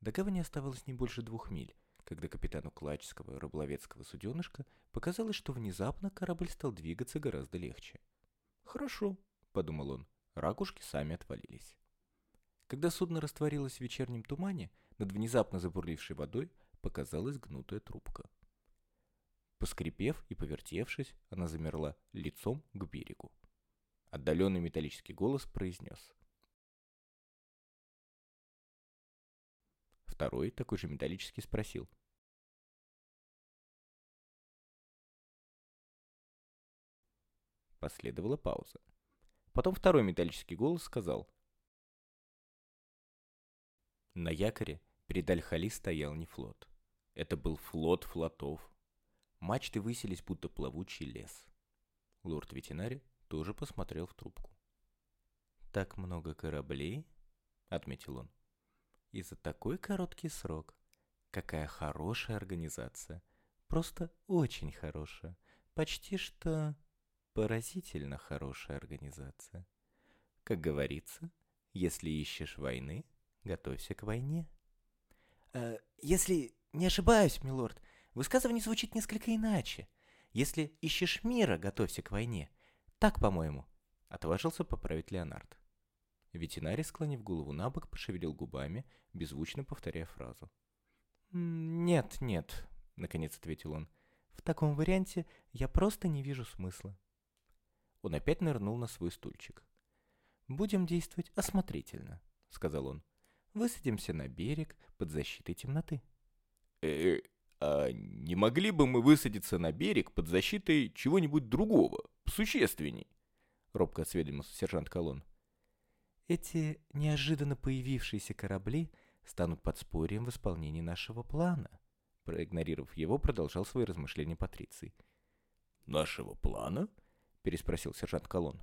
До гавани оставалось не больше двух миль, когда капитану Клачского рыболовецкого суденышка показалось, что внезапно корабль стал двигаться гораздо легче. «Хорошо», — подумал он, — ракушки сами отвалились. Когда судно растворилось в вечернем тумане, над внезапно забурлившей водой показалась гнутая трубка. Поскрипев и повертевшись, она замерла лицом к берегу. Отдаленный металлический голос произнес. Второй, такой же металлический, спросил. Последовала пауза. Потом второй металлический голос сказал. На якоре перед Аль-Хали стоял не флот. Это был флот флотов. Мачты высились, будто плавучий лес. Лорд-ветеринарий тоже посмотрел в трубку. «Так много кораблей?» — отметил он. «И за такой короткий срок. Какая хорошая организация. Просто очень хорошая. Почти что Поразительно хорошая организация. Как говорится, если ищешь войны, готовься к войне. Э, если не ошибаюсь, милорд, высказывание звучит несколько иначе. Если ищешь мира, готовься к войне. Так, по-моему, отважился поправить Леонард. Ветеринарий, склонив голову на бок, пошевелил губами, беззвучно повторяя фразу. «Нет, нет», — наконец ответил он. «В таком варианте я просто не вижу смысла. Он опять нырнул на свой стульчик. «Будем действовать осмотрительно», — сказал он. «Высадимся на берег под защитой темноты». «Э, а не могли бы мы высадиться на берег под защитой чего-нибудь другого, существенней?» — робко осведомился сержант Колон. «Эти неожиданно появившиеся корабли станут подспорьем в исполнении нашего плана», проигнорировав его, продолжал свои размышления Патриций. «Нашего плана?» — переспросил сержант Колон.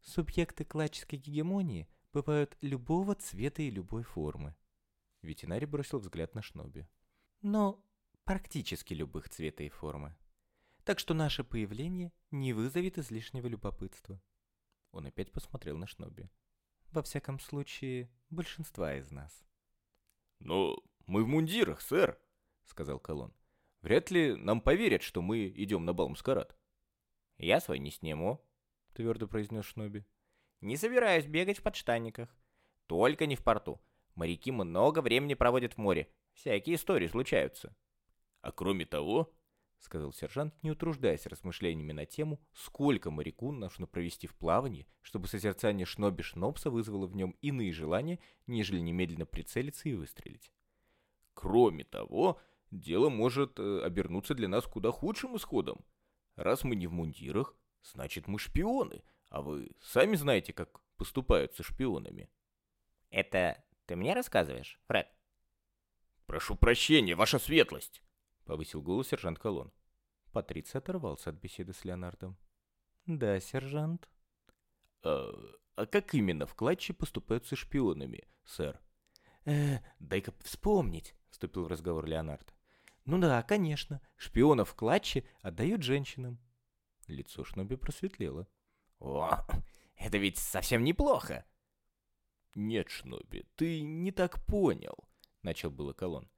«Субъекты клаческой гегемонии бывают любого цвета и любой формы». Ветеринарий бросил взгляд на Шноби. «Но практически любых цвета и формы. Так что наше появление не вызовет излишнего любопытства». Он опять посмотрел на Шноби. «Во всяком случае, большинства из нас». «Но мы в мундирах, сэр», — сказал Колон. «Вряд ли нам поверят, что мы идем на бал маскарад». «Я свой не сниму», — твердо произнес Шноби. «Не собираюсь бегать в подштанниках. Только не в порту. Моряки много времени проводят в море. Всякие истории случаются». «А кроме того», — сказал сержант, не утруждаясь размышлениями на тему, сколько моряку нужно провести в плавании, чтобы созерцание Шноби Шнопса вызвало в нем иные желания, нежели немедленно прицелиться и выстрелить. «Кроме того, дело может э, обернуться для нас куда худшим исходом. Раз мы не в мундирах, значит мы шпионы, а вы сами знаете, как поступают со шпионами. Это ты мне рассказываешь, Фред? Прошу прощения, ваша светлость, повысил голос сержант Колон. Патриций оторвался от беседы с Леонардом. Да, сержант. А, а как именно в клатче поступают со шпионами, сэр? Э, дай-ка вспомнить, вступил в разговор Леонард. Ну да, конечно, шпионов в клатче отдают женщинам. Лицо Шноби просветлело. О, это ведь совсем неплохо. Нет, Шноби, ты не так понял, начал было Колон.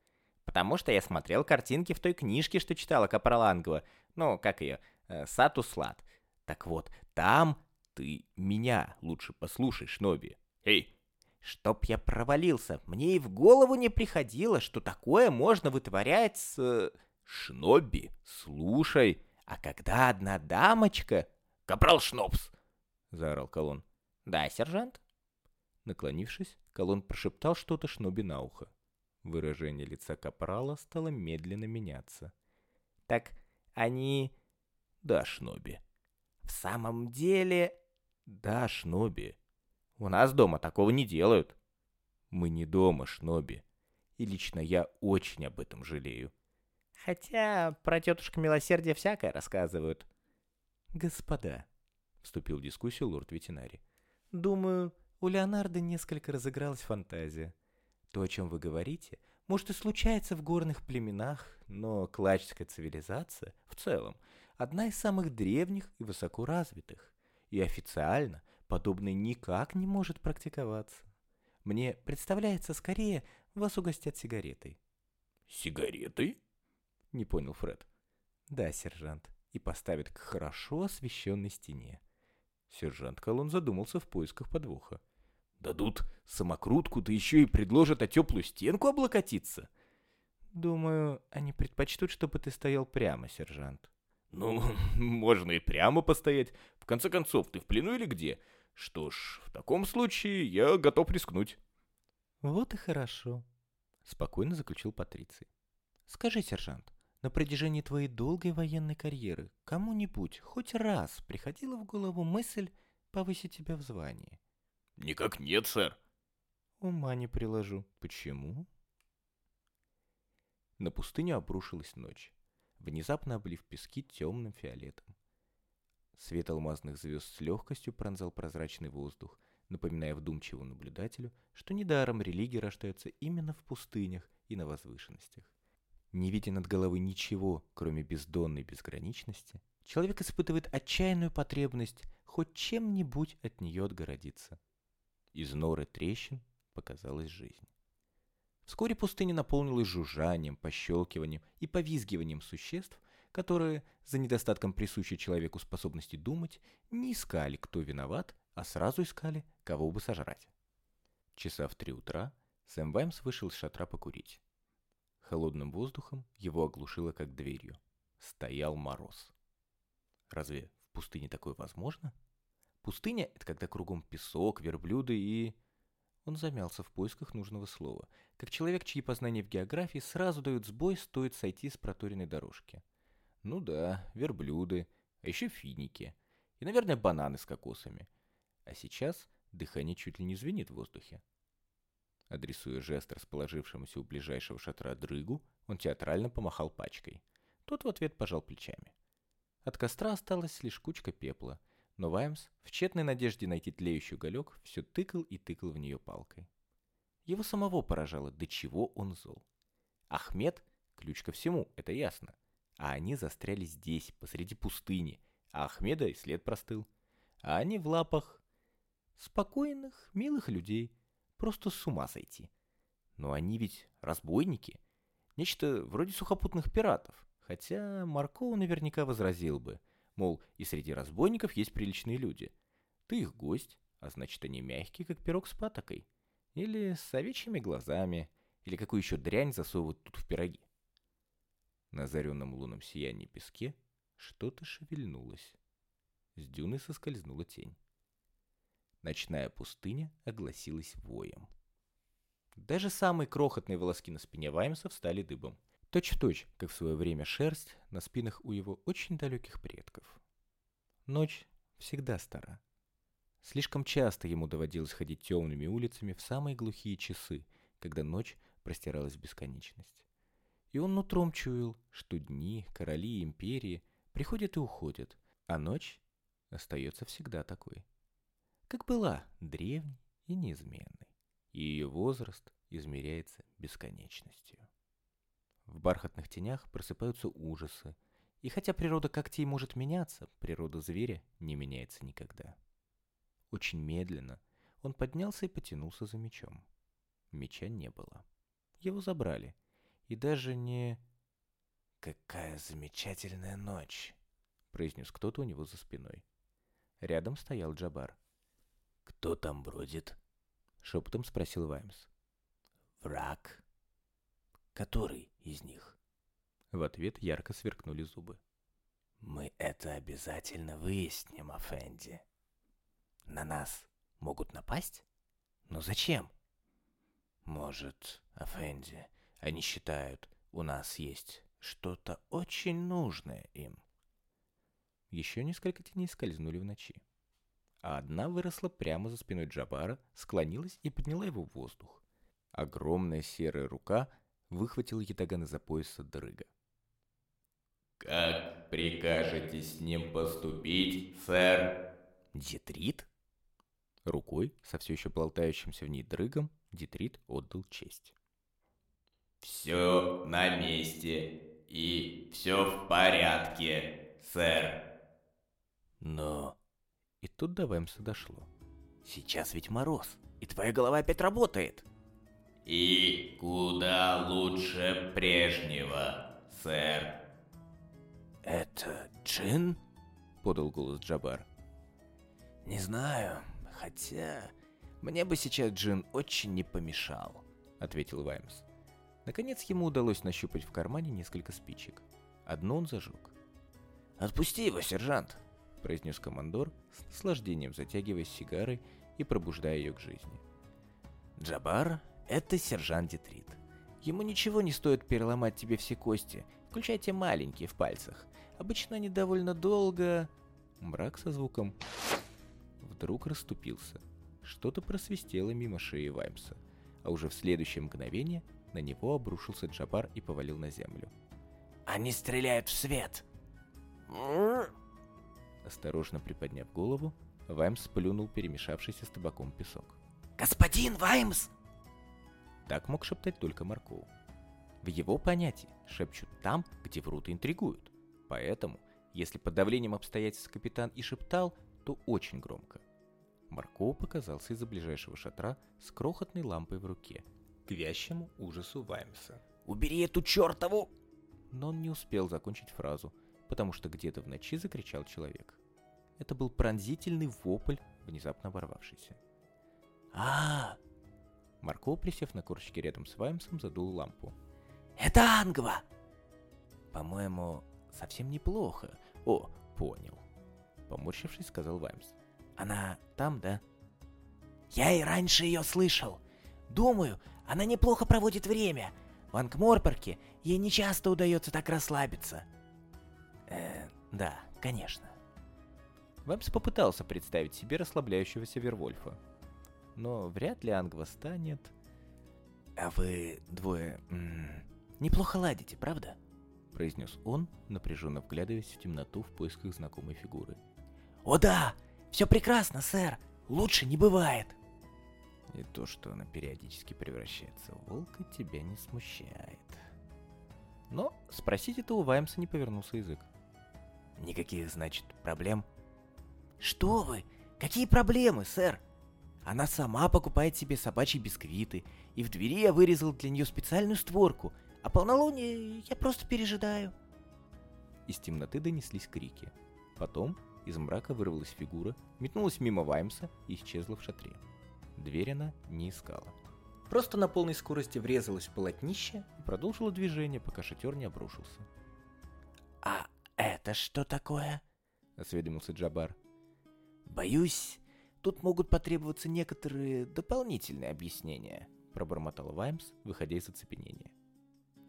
Потому что я смотрел картинки в той книжке, что читала Капралангова. Ну, как ее, э, Сату Слад. Так вот, там ты меня лучше послушай, Шноби. Эй, Чтоб я провалился, мне и в голову не приходило, что такое можно вытворять с... Шнобби, слушай, а когда одна дамочка... Капрал Шнобс! Заорал Колон. Да, сержант? Наклонившись, Колон прошептал что-то Шноби на ухо. Выражение лица Капрала стало медленно меняться. Так они... Да, Шноби. В самом деле... Да, Шноби. У нас дома такого не делают. Мы не дома, Шноби. И лично я очень об этом жалею. Хотя про тетушка милосердия всякое рассказывают. Господа, вступил в дискуссию лорд-ветеринарий. Думаю, у Леонардо несколько разыгралась фантазия. То, о чем вы говорите, может и случается в горных племенах, но клачская цивилизация в целом одна из самых древних и высоко развитых. И официально – подобное никак не может практиковаться. Мне представляется скорее вас угостят сигаретой». «Сигаретой?» — не понял Фред. «Да, сержант, и поставят к хорошо освещенной стене». Сержант Колон задумался в поисках подвоха. «Дадут самокрутку, да еще и предложат о теплую стенку облокотиться?» «Думаю, они предпочтут, чтобы ты стоял прямо, сержант». «Ну, можно и прямо постоять. В конце концов, ты в плену или где? Что ж, в таком случае я готов рискнуть». «Вот и хорошо», — спокойно заключил Патриций. «Скажи, сержант, на протяжении твоей долгой военной карьеры кому-нибудь хоть раз приходила в голову мысль повысить тебя в звании?» «Никак нет, сэр». «Ума не приложу. Почему?» На пустыню обрушилась ночь, внезапно облив пески темным фиолетом. Свет алмазных звезд с легкостью пронзал прозрачный воздух, напоминая вдумчивому наблюдателю, что недаром религии рождаются именно в пустынях и на возвышенностях. Не видя над головой ничего, кроме бездонной безграничности, человек испытывает отчаянную потребность хоть чем-нибудь от нее отгородиться. Из норы трещин показалась жизнь. Вскоре пустыня наполнилась жужжанием, пощелкиванием и повизгиванием существ, которые, за недостатком присущей человеку способности думать, не искали, кто виноват, а сразу искали, кого бы сожрать. Часа в три утра Сэм Ваймс вышел из шатра покурить. Холодным воздухом его оглушило, как дверью. Стоял мороз. Разве в пустыне такое возможно? Пустыня — это когда кругом песок, верблюды и... Он замялся в поисках нужного слова, как человек, чьи познания в географии сразу дают сбой, стоит сойти с проторенной дорожки. Ну да, верблюды, а еще финики. И, наверное, бананы с кокосами. А сейчас дыхание чуть ли не звенит в воздухе. Адресуя жест расположившемуся у ближайшего шатра дрыгу, он театрально помахал пачкой. Тот в ответ пожал плечами. От костра осталась лишь кучка пепла, но Ваймс, в тщетной надежде найти тлеющий уголек, все тыкал и тыкал в нее палкой. Его самого поражало, до чего он зол. Ахмед — ключ ко всему, это ясно. А они застряли здесь, посреди пустыни, а Ахмеда и след простыл. А они в лапах спокойных, милых людей. Просто с ума сойти. Но они ведь разбойники. Нечто вроде сухопутных пиратов. Хотя Маркоу наверняка возразил бы. Мол, и среди разбойников есть приличные люди. Ты их гость, а значит они мягкие, как пирог с патокой. Или с овечьими глазами. Или какую еще дрянь засовывают тут в пироги. На озаренном лунном сиянии песке что-то шевельнулось. С дюны соскользнула тень. Ночная пустыня огласилась воем. Даже самые крохотные волоски на спине Ваймса встали дыбом. Точь-в-точь, как в свое время шерсть на спинах у его очень далеких предков. Ночь всегда стара. Слишком часто ему доводилось ходить темными улицами в самые глухие часы, когда ночь простиралась в бесконечность. И он нутром чуял, что дни, короли и империи приходят и уходят, а ночь остается всегда такой как была, древней и неизменной, и ее возраст измеряется бесконечностью. Бархатных тенях просыпаются ужасы, и хотя природа когтей может меняться, природа зверя не меняется никогда. Очень медленно он поднялся и потянулся за мечом. Меча не было. Его забрали. И даже не... «Какая замечательная ночь!» — произнес кто-то у него за спиной. Рядом стоял Джабар. «Кто там бродит?» — шепотом спросил Ваймс. «Враг. Который из них?» В ответ ярко сверкнули зубы. «Мы это обязательно выясним, Афенди. На нас могут напасть? Но зачем?» «Может, Афенди, они считают, у нас есть что-то очень нужное им?» Еще несколько теней скользнули в ночи а одна выросла прямо за спиной Джабара, склонилась и подняла его в воздух. Огромная серая рука выхватила Ятагана за пояса дрыга. «Как прикажете с ним поступить, сэр?» «Детрит?» Рукой, со все еще болтающимся в ней дрыгом, Детрит отдал честь. «Все на месте и все в порядке, сэр». «Но и тут до Вэмса дошло. «Сейчас ведь мороз, и твоя голова опять работает!» И куда лучше прежнего, сэр. «Это Джин?» — подал голос Джабар. «Не знаю, хотя мне бы сейчас Джин очень не помешал», — ответил Ваймс. Наконец ему удалось нащупать в кармане несколько спичек. Одну он зажег. «Отпусти его, сержант!» — произнес командор, с наслаждением затягиваясь сигарой и пробуждая ее к жизни. «Джабар — это сержант Детрит. Ему ничего не стоит переломать тебе все кости, включая те маленькие в пальцах. Обычно они довольно долго... Мрак со звуком вдруг расступился. Что-то просвистело мимо шеи Ваймса, а уже в следующее мгновение на него обрушился Джабар и повалил на землю. «Они стреляют в свет!» Осторожно приподняв голову, Ваймс сплюнул перемешавшийся с табаком песок. «Господин Ваймс!» Так мог шептать только Маркоу. В его понятии шепчут там, где врут и интригуют. Поэтому, если под давлением обстоятельств капитан и шептал, то очень громко. Маркоу показался из-за ближайшего шатра с крохотной лампой в руке, к вящему ужасу Ваймса. «Убери эту чертову!» Но он не успел закончить фразу, потому что где-то в ночи закричал человек. Это был пронзительный вопль, внезапно ворвавшийся. а, -а, -а Марко, присев на корочке рядом с Ваймсом, задул лампу. «Это Ангва!» «По-моему, совсем неплохо. О, понял!» Поморщившись, сказал Ваймс. «Она там, да?» «Я и раньше ее слышал. Думаю, она неплохо проводит время. В Ангморпорке ей не часто удается так расслабиться». «Э, да, конечно». Ваймс попытался представить себе расслабляющегося Вервольфа. Но вряд ли Ангва станет... «А вы двое неплохо ладите, правда?» произнес он, напряженно вглядываясь в темноту в поисках знакомой фигуры. «О да! Все прекрасно, сэр! Лучше не бывает!» И то, что она периодически превращается в волка, тебя не смущает. Но спросить это у Ваймса не повернулся язык. «Никаких, значит, проблем?» «Что вы? Какие проблемы, сэр? Она сама покупает себе собачьи бисквиты, и в двери я вырезал для нее специальную створку, а полнолуние я просто пережидаю. Из темноты донеслись крики. Потом из мрака вырвалась фигура, метнулась мимо Ваймса и исчезла в шатре. Дверь она не искала. Просто на полной скорости врезалась в полотнище и продолжила движение, пока шатер не обрушился. «А это что такое?» — осведомился Джабар. «Боюсь, Тут могут потребоваться некоторые дополнительные объяснения», — пробормотал Ваймс, выходя из оцепенения.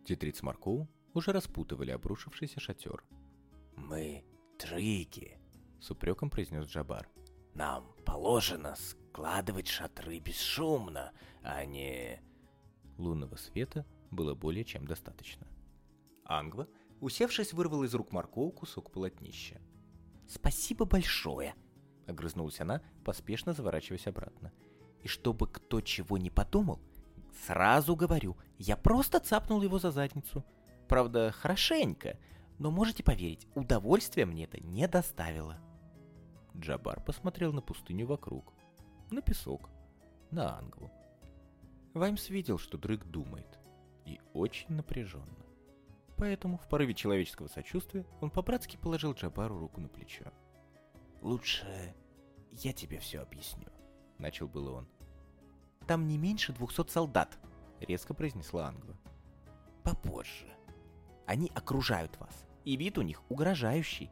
Тетриц Маркоу уже распутывали обрушившийся шатер. «Мы трики», — с упреком произнес Джабар. «Нам положено складывать шатры бесшумно, а не...» Лунного света было более чем достаточно. Ангва, усевшись, вырвал из рук Маркоу кусок полотнища. «Спасибо большое», — огрызнулась она, поспешно заворачиваясь обратно. «И чтобы кто чего не подумал, сразу говорю, я просто цапнул его за задницу. Правда, хорошенько, но можете поверить, удовольствия мне это не доставило». Джабар посмотрел на пустыню вокруг, на песок, на Ангву. Ваймс видел, что Дрык думает, и очень напряженно. Поэтому в порыве человеческого сочувствия он по-братски положил Джабару руку на плечо. «Лучше я тебе все объясню», — начал было он. «Там не меньше двухсот солдат», — резко произнесла Ангва. «Попозже. Они окружают вас, и вид у них угрожающий.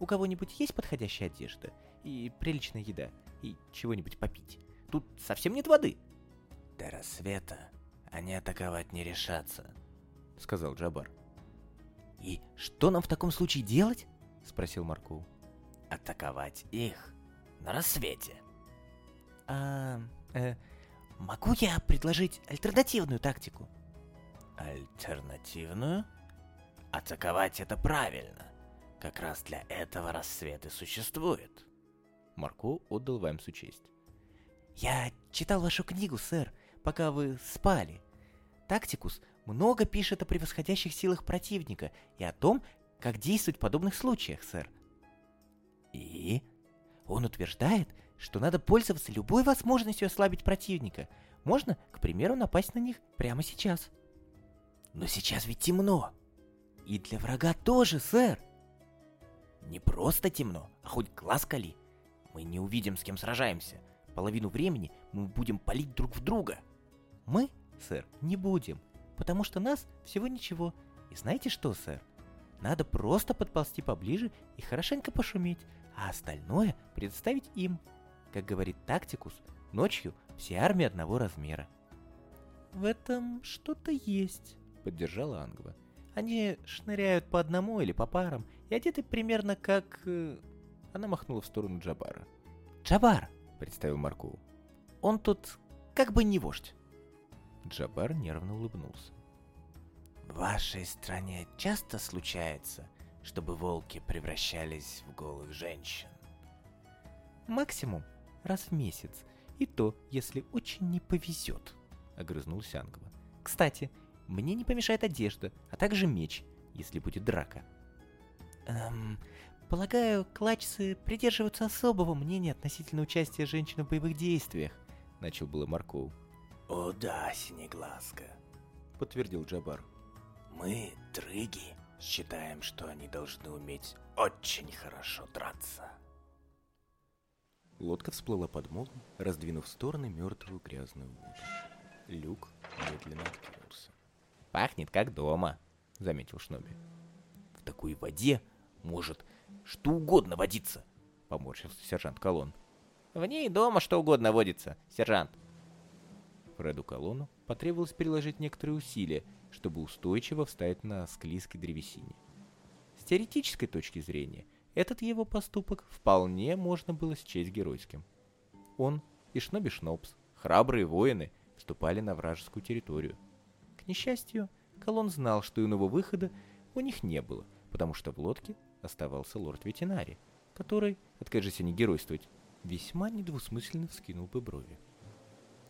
У кого-нибудь есть подходящая одежда и приличная еда, и чего-нибудь попить? Тут совсем нет воды». «До рассвета они атаковать не решатся», — сказал Джабар. «И что нам в таком случае делать?» — спросил Маркоу атаковать их на рассвете. А, э, могу я предложить альтернативную тактику? Альтернативную? Атаковать это правильно. Как раз для этого рассвет и существует. Марко отдал Ваймсу честь. Я читал вашу книгу, сэр, пока вы спали. Тактикус много пишет о превосходящих силах противника и о том, как действовать в подобных случаях, сэр. И? Он утверждает, что надо пользоваться любой возможностью ослабить противника. Можно, к примеру, напасть на них прямо сейчас. Но сейчас ведь темно. И для врага тоже, сэр. Не просто темно, а хоть глаз кали. Мы не увидим, с кем сражаемся. Половину времени мы будем палить друг в друга. Мы, сэр, не будем, потому что нас всего ничего. И знаете что, сэр? Надо просто подползти поближе и хорошенько пошуметь, а остальное предоставить им. Как говорит Тактикус, ночью все армии одного размера. В этом что-то есть, поддержала Ангва. Они шныряют по одному или по парам и одеты примерно как... Э, Она махнула в сторону Джабара. «Джабар!» — представил Марку. «Он тут как бы не вождь». Джабар нервно улыбнулся. В вашей стране часто случается, чтобы волки превращались в голых женщин? Максимум раз в месяц, и то, если очень не повезет, огрызнулся Ангва. Кстати, мне не помешает одежда, а также меч, если будет драка. Эм, полагаю, клачцы придерживаются особого мнения относительно участия женщин в боевых действиях, начал было Марков. О да, Синеглазка, подтвердил Джабар. Мы, трыги, считаем, что они должны уметь очень хорошо драться. Лодка всплыла под молом, раздвинув в стороны мертвую грязную воду. Люк медленно откинулся. «Пахнет как дома», — заметил Шноби. «В такой воде может что угодно водиться», — поморщился сержант Колон. «В ней дома что угодно водится, сержант». Фреду Колону потребовалось приложить некоторые усилия, чтобы устойчиво встать на склизкой древесине. С теоретической точки зрения, этот его поступок вполне можно было счесть геройским. Он и Шноби Шнопс, храбрые воины, вступали на вражескую территорию. К несчастью, Колон знал, что иного выхода у них не было, потому что в лодке оставался лорд Ветинари, который, откажись они геройствовать, весьма недвусмысленно вскинул бы брови.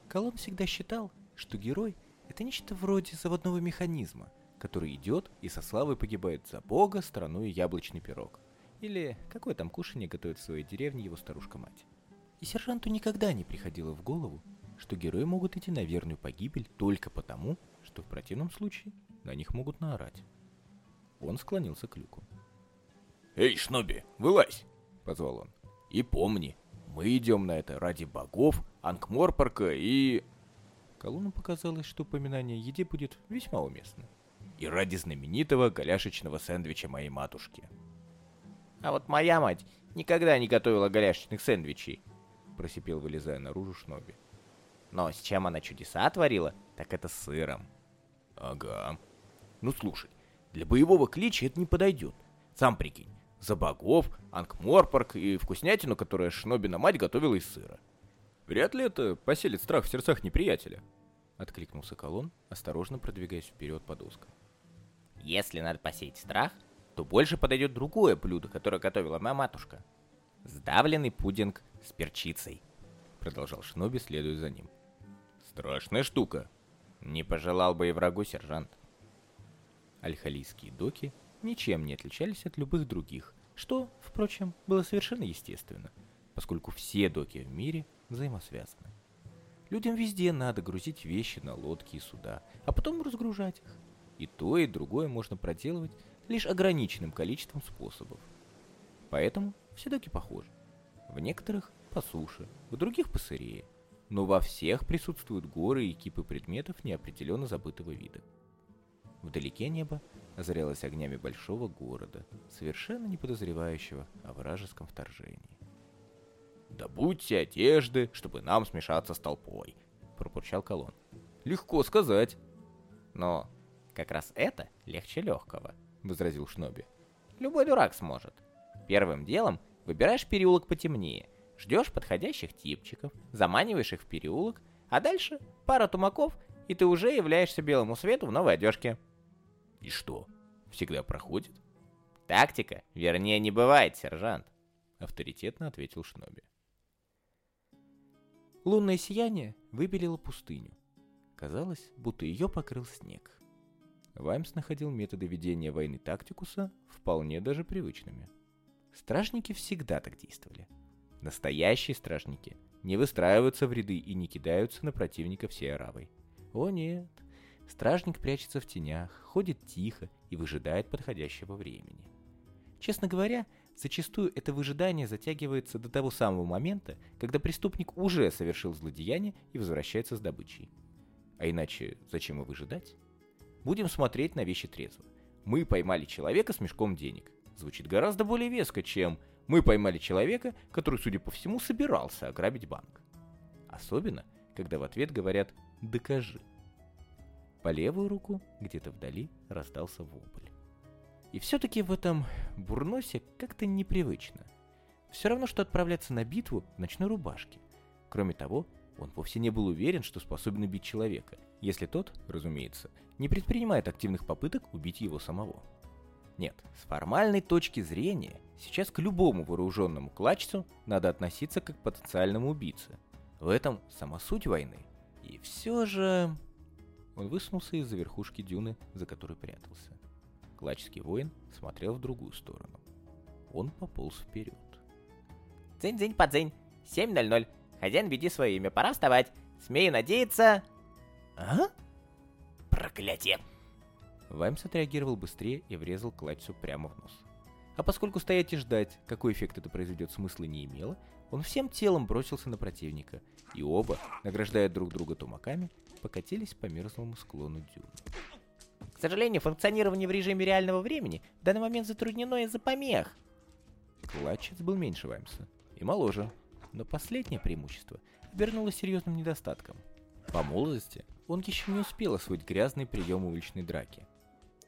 Колон всегда считал, что герой — это нечто вроде заводного механизма, который идет и со славой погибает за бога, страну и яблочный пирог. Или какое там кушанье готовит в своей деревне его старушка-мать. И сержанту никогда не приходило в голову, что герои могут идти на верную погибель только потому, что в противном случае на них могут наорать. Он склонился к люку. «Эй, Шноби, вылазь!» — позвал он. «И помни, мы идем на это ради богов, Анкморпорка и...» Колуну показалось, что упоминание о еде будет весьма уместно. «И ради знаменитого голяшечного сэндвича моей матушки». «А вот моя мать никогда не готовила голяшечных сэндвичей», — просипел, вылезая наружу Шноби. «Но с чем она чудеса творила, так это с сыром». «Ага. Ну слушай, для боевого клича это не подойдет. Сам прикинь, за богов, Анкморпорг и вкуснятину, которая Шнобина мать готовила из сыра. Вряд ли это поселит страх в сердцах неприятеля. Откликнулся Колон, осторожно продвигаясь вперед по доскам. Если надо посеять страх, то больше подойдет другое блюдо, которое готовила моя матушка. Сдавленный пудинг с перчицей. Продолжал Шноби, следуя за ним. Страшная штука. Не пожелал бы и врагу сержант. Альхалийские доки ничем не отличались от любых других, что, впрочем, было совершенно естественно, поскольку все доки в мире взаимосвязаны. Людям везде надо грузить вещи на лодки и суда, а потом разгружать их. И то, и другое можно проделывать лишь ограниченным количеством способов. Поэтому все доки похожи. В некоторых по суше, в других по сырее. Но во всех присутствуют горы и кипы предметов неопределенно забытого вида. Вдалеке небо озарялось огнями большого города, совершенно не подозревающего о вражеском вторжении. «Добудьте одежды, чтобы нам смешаться с толпой», — пропурчал Колон. «Легко сказать». «Но как раз это легче легкого», — возразил Шноби. «Любой дурак сможет. Первым делом выбираешь переулок потемнее, ждешь подходящих типчиков, заманиваешь их в переулок, а дальше пара тумаков, и ты уже являешься белому свету в новой одежке». «И что, всегда проходит?» «Тактика, вернее, не бывает, сержант», — авторитетно ответил Шноби. Лунное сияние выбелило пустыню. Казалось, будто ее покрыл снег. Ваймс находил методы ведения войны Тактикуса вполне даже привычными. Стражники всегда так действовали. Настоящие стражники не выстраиваются в ряды и не кидаются на противника всей оравой. О нет, стражник прячется в тенях, ходит тихо и выжидает подходящего времени. Честно говоря, зачастую это выжидание затягивается до того самого момента, когда преступник уже совершил злодеяние и возвращается с добычей. А иначе зачем и выжидать? Будем смотреть на вещи трезво. Мы поймали человека с мешком денег. Звучит гораздо более веско, чем мы поймали человека, который, судя по всему, собирался ограбить банк. Особенно, когда в ответ говорят «докажи». По левую руку, где-то вдали, раздался вопль. И все-таки в этом бурносе как-то непривычно. Все равно, что отправляться на битву в ночной рубашке. Кроме того, он вовсе не был уверен, что способен убить человека, если тот, разумеется, не предпринимает активных попыток убить его самого. Нет, с формальной точки зрения, сейчас к любому вооруженному клачцу надо относиться как к потенциальному убийце. В этом сама суть войны. И все же... Он высунулся из-за верхушки дюны, за которой прятался. Клачский воин смотрел в другую сторону. Он пополз вперед. «Дзынь-дзынь, подзынь, 7.00. Хозяин, веди свое имя, пора вставать. Смею надеяться...» «А? Проклятие!» Ваймс отреагировал быстрее и врезал Клачсу прямо в нос. А поскольку стоять и ждать, какой эффект это произведет, смысла не имело, он всем телом бросился на противника, и оба, награждая друг друга тумаками, покатились по мерзлому склону дюны. Сожалению, функционирование в режиме реального времени в данный момент затруднено из-за помех. Клатчец был меньше Ваймса и моложе, но последнее преимущество обернулось серьезным недостатком. По молодости он еще не успел освоить грязный прием уличной драки.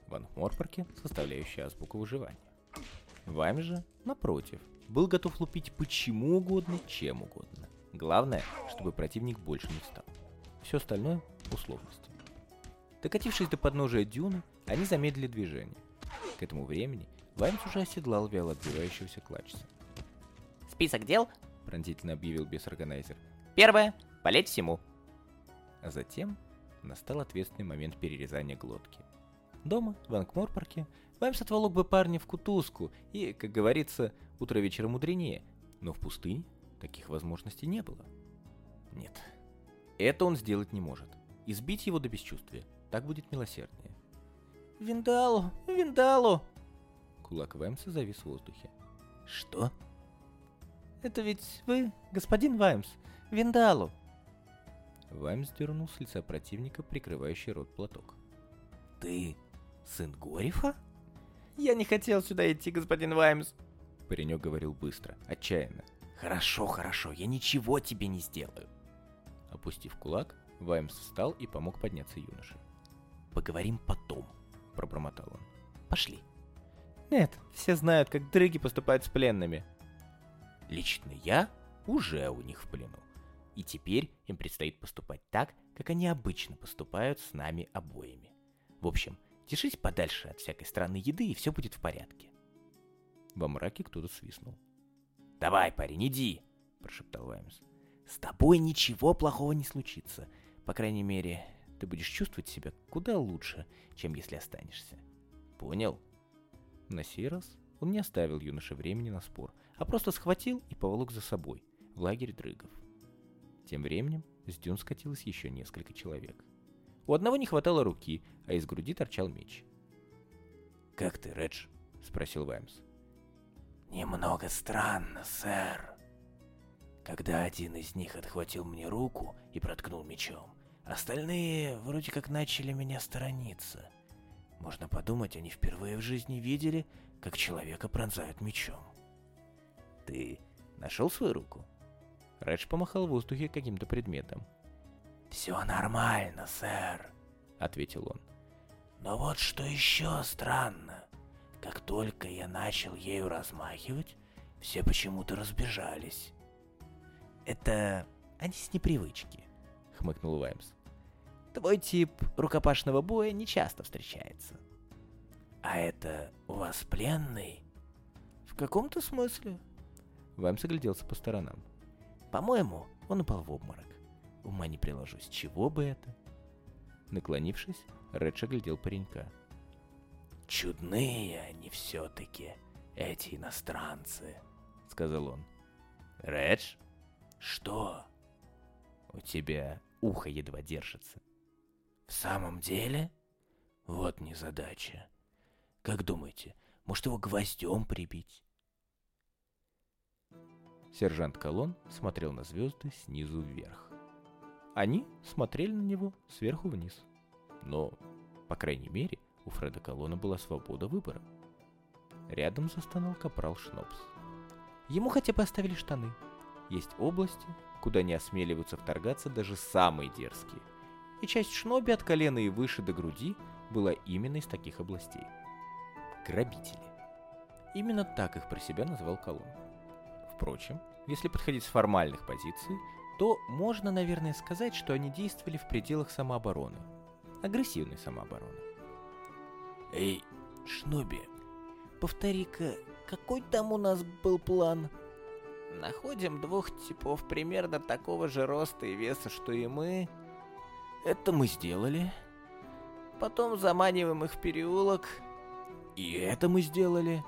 В Анхморпорке составляющая азбука выживания. Ваймс же, напротив, был готов лупить почему угодно, чем угодно. Главное, чтобы противник больше не встал. Все остальное — условности. Докатившись до подножия дюны, они замедлили движение. К этому времени Ваймс уже оседлал вяло отбивающегося клачца. «Список дел?» — пронзительно объявил бес-органайзер. «Первое. Полеть всему». А затем настал ответственный момент перерезания глотки. Дома, в Анкморпорке, Ваймс отволок бы парня в кутузку, и, как говорится, утро вечера мудренее. Но в пустыне таких возможностей не было. Нет, это он сделать не может. Избить его до бесчувствия. Так будет милосерднее. «Виндалу! Виндалу!» Кулак Ваймса завис в воздухе. «Что?» «Это ведь вы, господин Ваймс, Виндалу!» Ваймс дернул с лица противника, прикрывающий рот платок. «Ты сын Горифа?» «Я не хотел сюда идти, господин Ваймс!» Паренек говорил быстро, отчаянно. «Хорошо, хорошо, я ничего тебе не сделаю!» Опустив кулак, Ваймс встал и помог подняться юноше. «Поговорим потом», — пробормотал он. «Пошли». «Нет, все знают, как дрыги поступают с пленными». «Лично я уже у них в плену. И теперь им предстоит поступать так, как они обычно поступают с нами обоими. В общем, держись подальше от всякой странной еды, и все будет в порядке». Во мраке кто-то свистнул. «Давай, парень, иди!» – прошептал Ваймс. «С тобой ничего плохого не случится. По крайней мере, ты будешь чувствовать себя куда лучше, чем если останешься. Понял?» На сей раз он не оставил юноше времени на спор, а просто схватил и поволок за собой в лагерь дрыгов. Тем временем с дюн скатилось еще несколько человек. У одного не хватало руки, а из груди торчал меч. «Как ты, Редж?» — спросил Ваймс. «Немного странно, сэр. Когда один из них отхватил мне руку и проткнул мечом, остальные вроде как начали меня сторониться. Можно подумать, они впервые в жизни видели, как человека пронзают мечом. Ты нашел свою руку?» Редж помахал в воздухе каким-то предметом. «Все нормально, сэр», — ответил он. «Но вот что еще странно. Как только я начал ею размахивать, все почему-то разбежались». «Это они с непривычки», — хмыкнул Ваймс. «Твой тип рукопашного боя нечасто встречается». «А это у вас пленный?» «В каком-то смысле». Ваймс огляделся по сторонам. «По-моему, он упал в обморок. Ума не приложу, с чего бы это?» Наклонившись, Редж оглядел паренька. «Чудные они все-таки, эти иностранцы», — сказал он. «Редж?» Что? У тебя ухо едва держится. В самом деле? Вот незадача. Как думаете, может его гвоздем прибить? Сержант Колон смотрел на звезды снизу вверх. Они смотрели на него сверху вниз. Но, по крайней мере, у Фреда Колона была свобода выбора. Рядом застонал капрал Шнопс. Ему хотя бы оставили штаны. Есть области, куда не осмеливаются вторгаться даже самые дерзкие. Часть шноби от колена и выше до груди была именно из таких областей. Грабители. Именно так их про себя назвал Колон. Впрочем, если подходить с формальных позиций, то можно, наверное, сказать, что они действовали в пределах самообороны. Агрессивной самообороны. Эй, Шноби, повтори-ка, какой там у нас был план? Находим двух типов примерно такого же роста и веса, что и мы. Это мы сделали. Потом заманиваем их в переулок. И это мы сделали.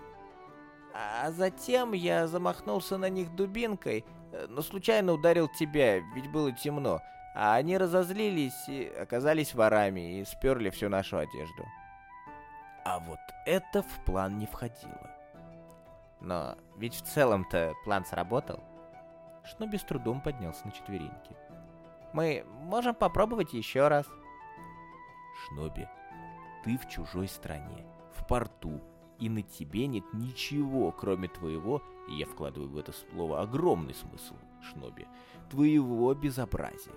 А затем я замахнулся на них дубинкой, но случайно ударил тебя, ведь было темно. А они разозлились и оказались ворами и сперли всю нашу одежду. А вот это в план не входило. Но ведь в целом-то план сработал. Шноби с трудом поднялся на четвереньки. Мы можем попробовать еще раз. Шноби, ты в чужой стране, в порту, и на тебе нет ничего, кроме твоего, и я вкладываю в это слово огромный смысл, Шноби, твоего безобразия.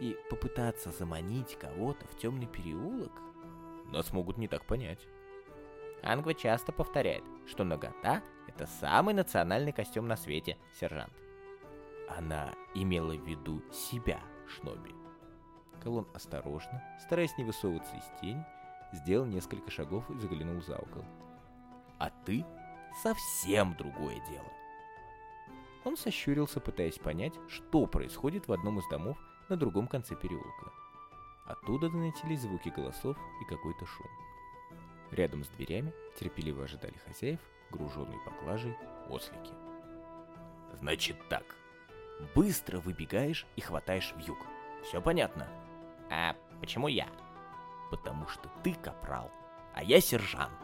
И попытаться заманить кого-то в темный переулок? Нас могут не так понять. Ангва часто повторяет, что нагота — это самый национальный костюм на свете, сержант. Она имела в виду себя, Шноби. Колон осторожно, стараясь не высовываться из тени, сделал несколько шагов и заглянул за угол. А ты совсем другое дело. Он сощурился, пытаясь понять, что происходит в одном из домов на другом конце переулка. Оттуда доносились звуки голосов и какой-то шум. Рядом с дверями терпеливо ожидали хозяев, груженные поклажей, ослики. «Значит так. Быстро выбегаешь и хватаешь в юг. Все понятно?» «А почему я?» «Потому что ты капрал, а я сержант.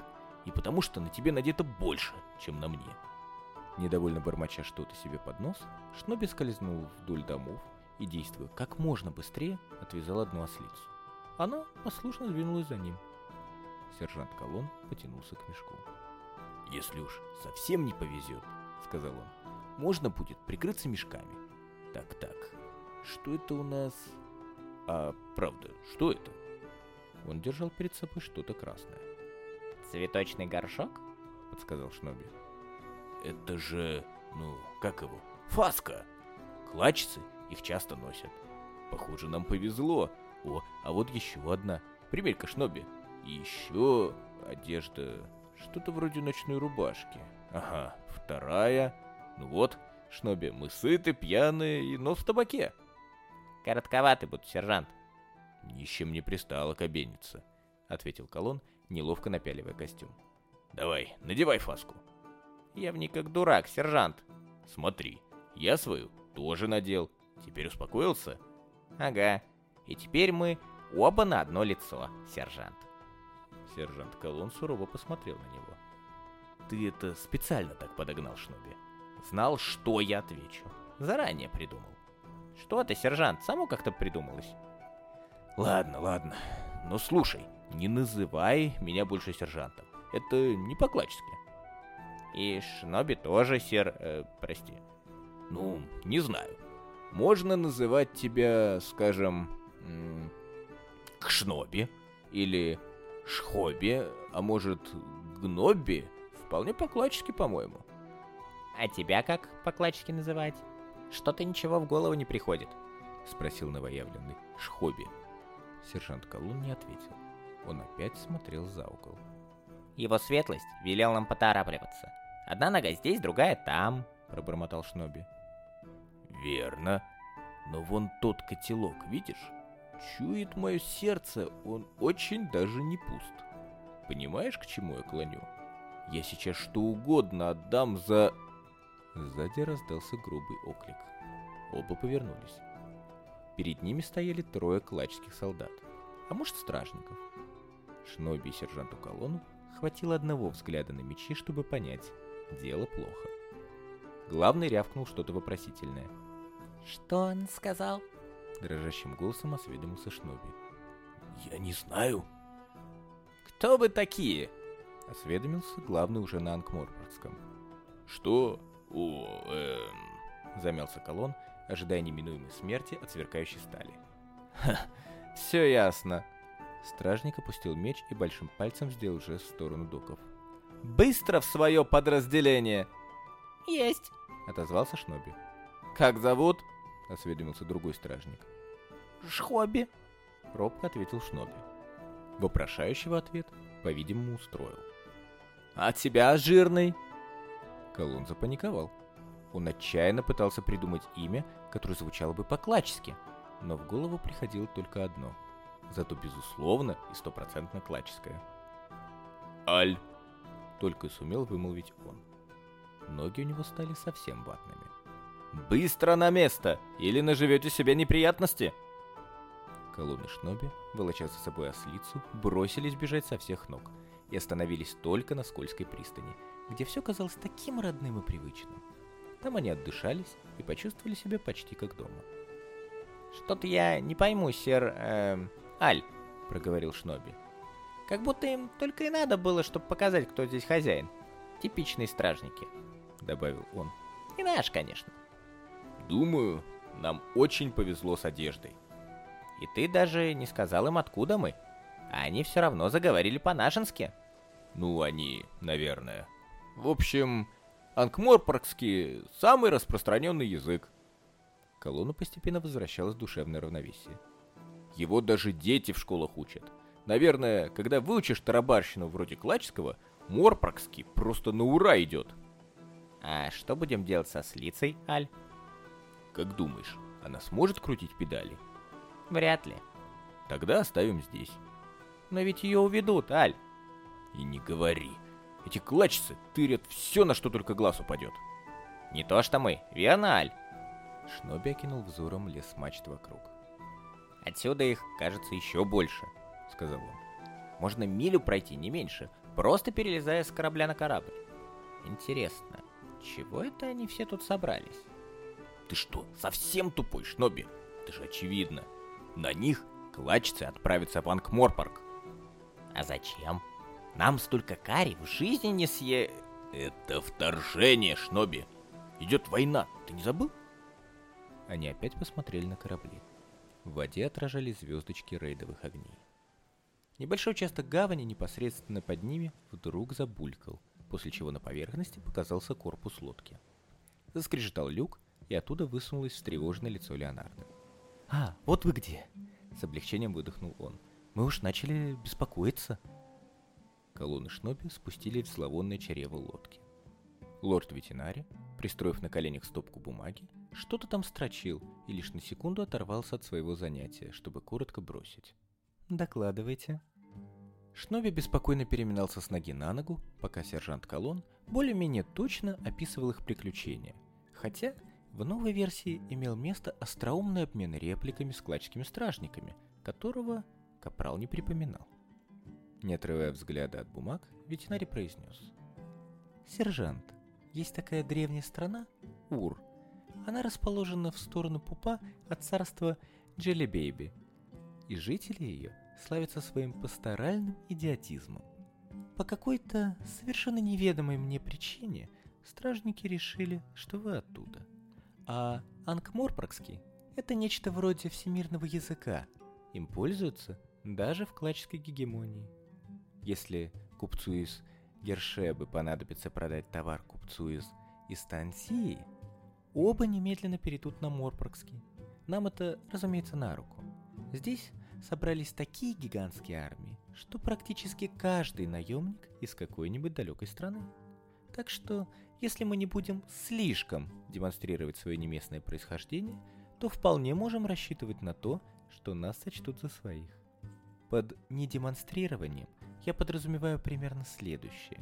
И потому что на тебе надето больше, чем на мне». Недовольно бормоча что-то себе под нос, Шноби скользнул вдоль домов и, действуя как можно быстрее, отвязал одну ослицу. Она послушно двинулась за ним. Сержант Колон потянулся к мешку. «Если уж совсем не повезет, — сказал он, — можно будет прикрыться мешками. Так-так, что это у нас... А, правда, что это?» Он держал перед собой что-то красное. «Цветочный горшок?» — подсказал Шноби. «Это же, ну, как его, фаска! Клачцы их часто носят. Похоже, нам повезло. О, а вот еще одна. Примерь-ка, Шноби, еще одежда, что-то вроде ночной рубашки. Ага, вторая. Ну вот, Шноби, мы сыты, пьяные и нос в табаке. Коротковатый будут, сержант. Ничем не пристало кабениться, ответил Колон, неловко напяливая костюм. Давай, надевай фаску. Я в ней как дурак, сержант. Смотри, я свою тоже надел. Теперь успокоился? Ага. И теперь мы оба на одно лицо, сержант. Сержант Колон сурово посмотрел на него. «Ты это специально так подогнал, Шноби? Знал, что я отвечу. Заранее придумал». «Что ты, сержант, само как-то придумалось?» «Ладно, ладно. Но слушай, не называй меня больше сержантом. Это не по-клачески». «И Шноби тоже, сер... Э, прости». «Ну, не знаю. Можно называть тебя, скажем, Кшноби или Шхоби, а может, Гноби? Вполне по-клачески, по-моему. А тебя как по-клачески называть? Что-то ничего в голову не приходит. Спросил новоявленный Шхоби. Сержант Колун не ответил. Он опять смотрел за угол. Его светлость велел нам поторапливаться. Одна нога здесь, другая там, пробормотал Шноби. Верно. Но вон тот котелок, видишь? Чует мое сердце, он очень даже не пуст. Понимаешь, к чему я клоню? Я сейчас что угодно отдам за... Сзади раздался грубый оклик. Оба повернулись. Перед ними стояли трое клачских солдат, а может стражников. Шноби и сержанту Колону хватило одного взгляда на мечи, чтобы понять, дело плохо. Главный рявкнул что-то вопросительное. «Что он сказал?» Дрожащим голосом осведомился Шноби. «Я не знаю». «Кто вы такие?» Осведомился главный уже на Ангморпоргском. «Что? О, эм...» Замялся колонн, ожидая неминуемой смерти от сверкающей стали. «Ха, все ясно». Стражник опустил меч и большим пальцем сделал жест в сторону доков. «Быстро в свое подразделение!» «Есть!» — отозвался Шноби. «Как зовут?» — осведомился другой стражник. «Шхоби!» — робко ответил Шноби. Вопрошающего ответ, по-видимому, устроил. «А тебя, жирный?» Колон запаниковал. Он отчаянно пытался придумать имя, которое звучало бы по-клачески, но в голову приходило только одно. Зато, безусловно, и стопроцентно клаческое. «Аль!» — только и сумел вымолвить он. Ноги у него стали совсем ватными. «Быстро на место, или наживете себе неприятности!» Колонны Шноби, волоча за собой ослицу, бросились бежать со всех ног и остановились только на скользкой пристани, где все казалось таким родным и привычным. Там они отдышались и почувствовали себя почти как дома. «Что-то я не пойму, сэр... Э, Аль», — проговорил Шноби. «Как будто им только и надо было, чтобы показать, кто здесь хозяин. Типичные стражники», — добавил он. «И наш, конечно». «Думаю, нам очень повезло с одеждой». «И ты даже не сказал им, откуда мы. А они все равно заговорили по-нашенски». «Ну, они, наверное. В общем, анкморпоргский — самый распространенный язык. Колонну постепенно возвращалось душевное равновесие. Его даже дети в школах учат. Наверное, когда выучишь тарабарщину вроде Клачского, Морпоргский просто на ура идет. А что будем делать со слицей, Аль? Как думаешь, она сможет крутить педали? Вряд ли. Тогда оставим здесь. Но ведь ее уведут, Аль. И не говори. Эти клачцы тырят все, на что только глаз упадет. Не то что мы, верно, Аль? Шноби окинул взором лес мачт вокруг. Отсюда их, кажется, еще больше, сказал он. Можно милю пройти, не меньше, просто перелезая с корабля на корабль. Интересно, чего это они все тут собрались? Ты что, совсем тупой, Шноби? Это же очевидно. На них клачцы отправятся в Анкморпорг. А зачем? Нам столько кари в жизни не съе... Это вторжение, Шноби. Идет война, ты не забыл? Они опять посмотрели на корабли. В воде отражались звездочки рейдовых огней. Небольшой участок гавани непосредственно под ними вдруг забулькал, после чего на поверхности показался корпус лодки. Заскрежетал люк, и оттуда высунулось встревоженное лицо Леонардо. «А, вот вы где!» С облегчением выдохнул он. «Мы уж начали беспокоиться!» Колонны Шноби спустились в зловонное чрево лодки. Лорд ветеринари, пристроив на коленях стопку бумаги, что-то там строчил и лишь на секунду оторвался от своего занятия, чтобы коротко бросить. «Докладывайте». Шноби беспокойно переминался с ноги на ногу, пока сержант Колон более-менее точно описывал их приключения. Хотя в новой версии имел место остроумный обмен репликами с клачскими стражниками, которого Капрал не припоминал. Не отрывая взгляда от бумаг, ветеринарий произнес. «Сержант, есть такая древняя страна, Ур. Она расположена в сторону Пупа от царства Джелебейби, и жители ее славятся своим пасторальным идиотизмом. По какой-то совершенно неведомой мне причине стражники решили, что вы оттуда. А Ангморпракский – это нечто вроде всемирного языка. Им пользуются даже в клачской гегемонии. Если купцу из Гершебы понадобится продать товар купцу из Истансии, оба немедленно перейдут на Морпракский. Нам это, разумеется, на руку. Здесь собрались такие гигантские армии, что практически каждый наемник из какой-нибудь далекой страны. Так что, если мы не будем слишком демонстрировать свое неместное происхождение, то вполне можем рассчитывать на то, что нас сочтут за своих. Под недемонстрированием я подразумеваю примерно следующее.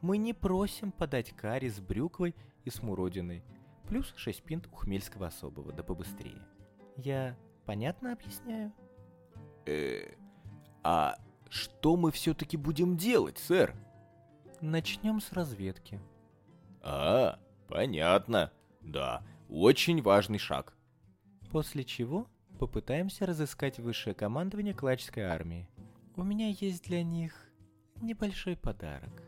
Мы не просим подать карри с брюквой и смородиной. плюс 6 пинт ухмельского особого, да побыстрее. Я понятно объясняю? Э, а что мы все-таки будем делать, сэр? Начнем с разведки. А, понятно. Да, очень важный шаг. После чего попытаемся разыскать высшее командование Клачской армии. У меня есть для них небольшой подарок.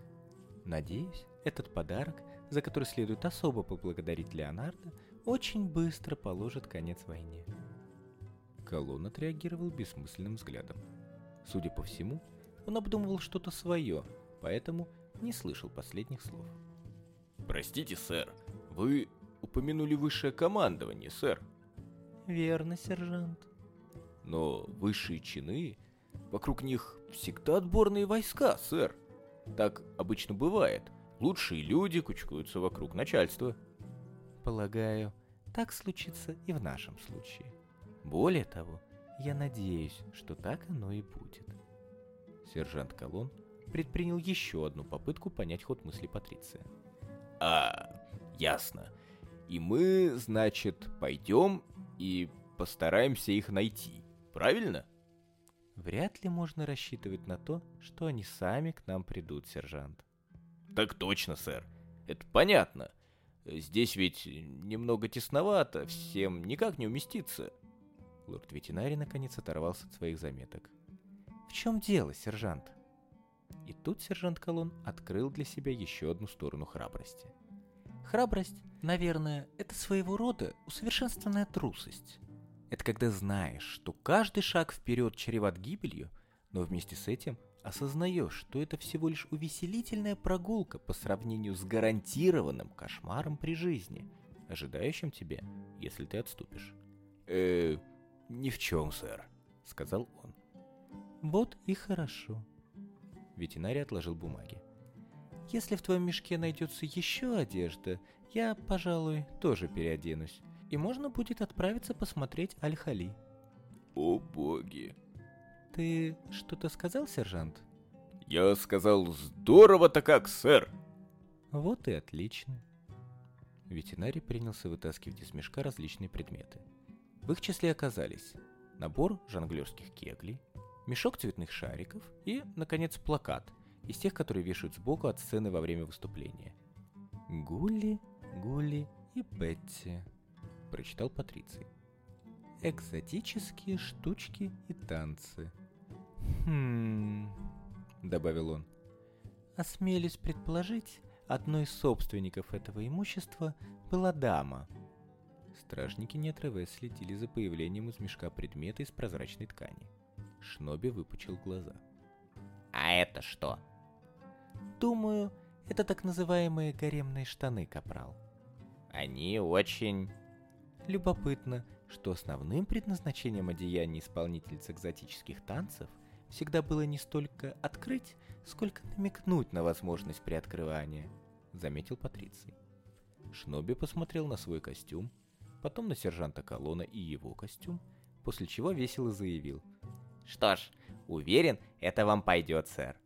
Надеюсь, этот подарок, за который следует особо поблагодарить Леонардо, очень быстро положит конец войне. Колон отреагировал бессмысленным взглядом. Судя по всему, он обдумывал что-то свое, поэтому не слышал последних слов. «Простите, сэр, вы упомянули высшее командование, сэр». «Верно, сержант». «Но высшие чины, вокруг них всегда отборные войска, сэр. Так обычно бывает. Лучшие люди кучкуются вокруг начальства». «Полагаю, так случится и в нашем случае. Более того, я надеюсь, что так оно и будет». Сержант Колон предпринял еще одну попытку понять ход мысли Патриция. «А, ясно. И мы, значит, пойдем и постараемся их найти, правильно?» Вряд ли можно рассчитывать на то, что они сами к нам придут, сержант. Так точно, сэр. Это понятно. Здесь ведь немного тесновато, всем никак не уместиться. Лорд-ветеринарий наконец оторвался от своих заметок. «В чем дело, сержант?» И тут сержант Колон открыл для себя еще одну сторону храбрости. Храбрость, наверное, это своего рода усовершенствованная трусость. Это когда знаешь, что каждый шаг вперед чреват гибелью, но вместе с этим осознаешь, что это всего лишь увеселительная прогулка по сравнению с гарантированным кошмаром при жизни, ожидающим тебя, если ты отступишь. э ни в чем, сэр», — сказал он. «Вот и хорошо». Ветеринарий отложил бумаги. «Если в твоем мешке найдется еще одежда, я, пожалуй, тоже переоденусь, и можно будет отправиться посмотреть Аль-Хали». «О боги!» «Ты что-то сказал, сержант?» «Я сказал, здорово-то как, сэр!» «Вот и отлично». Ветеринарий принялся вытаскивать из мешка различные предметы — в их числе оказались набор жонглерских кеглей, мешок цветных шариков и, наконец, плакат из тех, которые вешают сбоку от сцены во время выступления. «Гули, Гули и Бетти», — прочитал Патриций. «Экзотические штучки и танцы». «Хм...» — добавил он. «Осмелюсь предположить, одной из собственников этого имущества была дама, Стражники, не отрываясь, следили за появлением из мешка предмета из прозрачной ткани. Шноби выпучил глаза. «А это что?» «Думаю, это так называемые гаремные штаны, капрал». «Они очень...» Любопытно, что основным предназначением одеяния исполнительниц экзотических танцев всегда было не столько открыть, сколько намекнуть на возможность приоткрывания, заметил Патриций. Шноби посмотрел на свой костюм, потом на сержанта Колона и его костюм, после чего весело заявил. «Что ж, уверен, это вам пойдет, сэр».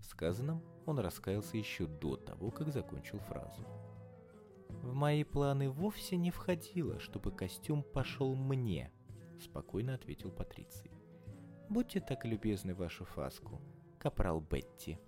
В сказанном он раскаялся еще до того, как закончил фразу. «В мои планы вовсе не входило, чтобы костюм пошел мне», — спокойно ответил Патриций. «Будьте так любезны вашу фаску, капрал Бетти».